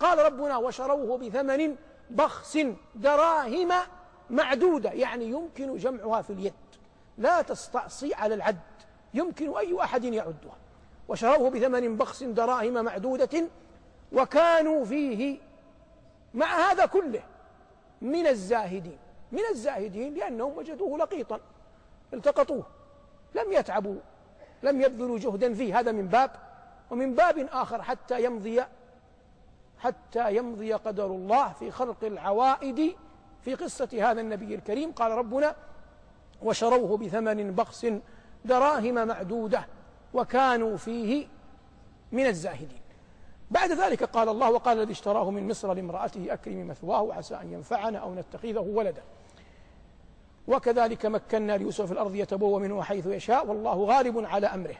قال ربنا وشروه بثمن بخس دراهم معدودة يعني يمكن جمعها في اليد. لا تستعصي على العد يمكن أي أحد يعدها. وشروه بثمن بخس دراهم معدودة وكانوا فيه مع هذا كله من الزاهدين. من الزاهدين لأنهم وجدوه لقيطا التقطوه لم يتعبوا لم يبذلوا جهدا فيه. هذا من باب ومن باب آخر حتى يمضي حتى يمضي قدر الله في خلق العوائد في قصة هذا النبي الكريم. قال ربنا وشروه بثمن بخس دراهم معدودة وكانوا فيه من الزاهدين. بعد ذلك قال الله وقال الذي اشتراه من مصر لامرأته أكرم مثواه وعسى أن ينفعنا أو نتخذه ولدا. وكذلك مكنا ليوسف في الأرض يتبوى منه حيث يشاء والله غالب على أمره.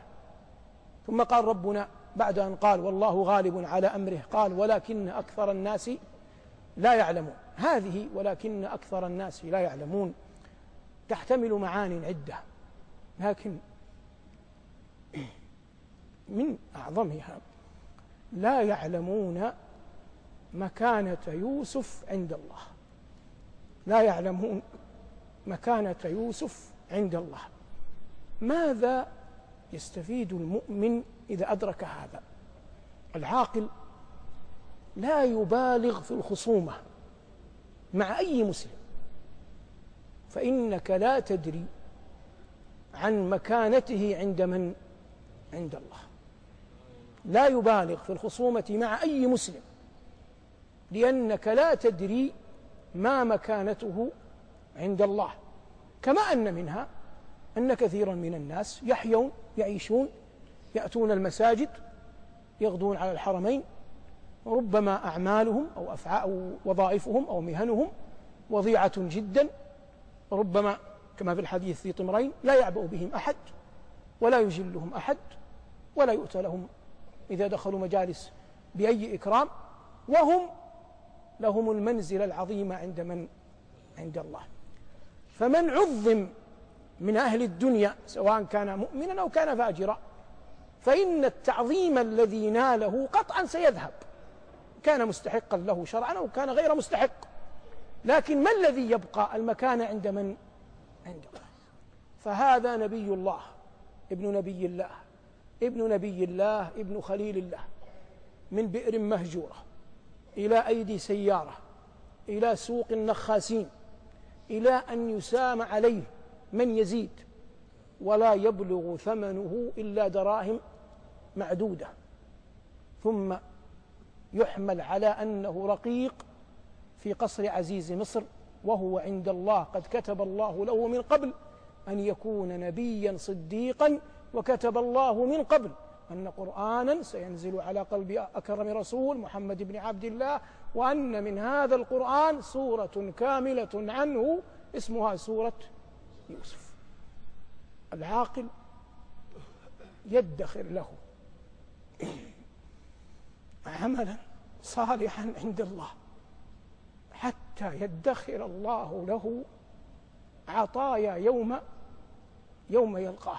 ثم قال ربنا بعد أن قال والله غالب على أمره قال ولكن أكثر الناس لا يعلمون. هذه ولكن أكثر الناس لا يعلمون. تحتمل معان عدة لكن من أعظمها لا يعلمون مكانة يوسف عند الله. لا يعلمون مكانة يوسف عند الله. ماذا يستفيد المؤمن إذا أدرك هذا. العاقل لا يبالغ في الخصومة مع أي مسلم. فإنك لا تدري عن مكانته عند من؟ عند الله. لا يبالغ في الخصومة مع أي مسلم لأنك لا تدري ما مكانته عند الله. كما أن منها أن كثيرا من الناس يحيون يعيشون يأتون المساجد يغدون على الحرمين ربما أعمالهم أو أفعال وظائفهم أو مهنهم وضيعة جدا ربما كما في الحديث في طمرين لا يعبأ بهم أحد ولا يجلهم أحد ولا يؤتى لهم إذا دخلوا مجالس بأي إكرام وهم لهم المنزلة العظيمة عند من؟ عند الله. فمن عظم من أهل الدنيا سواء كان مؤمنا أو كان فاجرا فإن التعظيم الذي ناله قطعا سيذهب. كان مستحقا له شرعا أو كان غير مستحق. لكن ما الذي يبقى؟ المكان عند من؟ عند الله. فهذا نبي الله ابن نبي الله ابن نبي الله ابن خليل الله من بئر مهجورة إلى أيدي سيارة إلى سوق النخاسين إلى أن يسام عليه من يزيد ولا يبلغ ثمنه إلا دراهم معدودة. ثم يحمل على أنه رقيق في قصر عزيز مصر وهو عند الله. قد كتب الله له من قبل أن يكون نبيا صديقا وكتب الله من قبل أن قرآنا سينزل على قلب أكرم رسول محمد بن عبد الله وأن من هذا القرآن سورة كاملة عنه اسمها سورة يوسف. العاقل يدخر له. عملا صالحا عند الله حتى يدخر الله له عطايا يوم يوم يلقاه.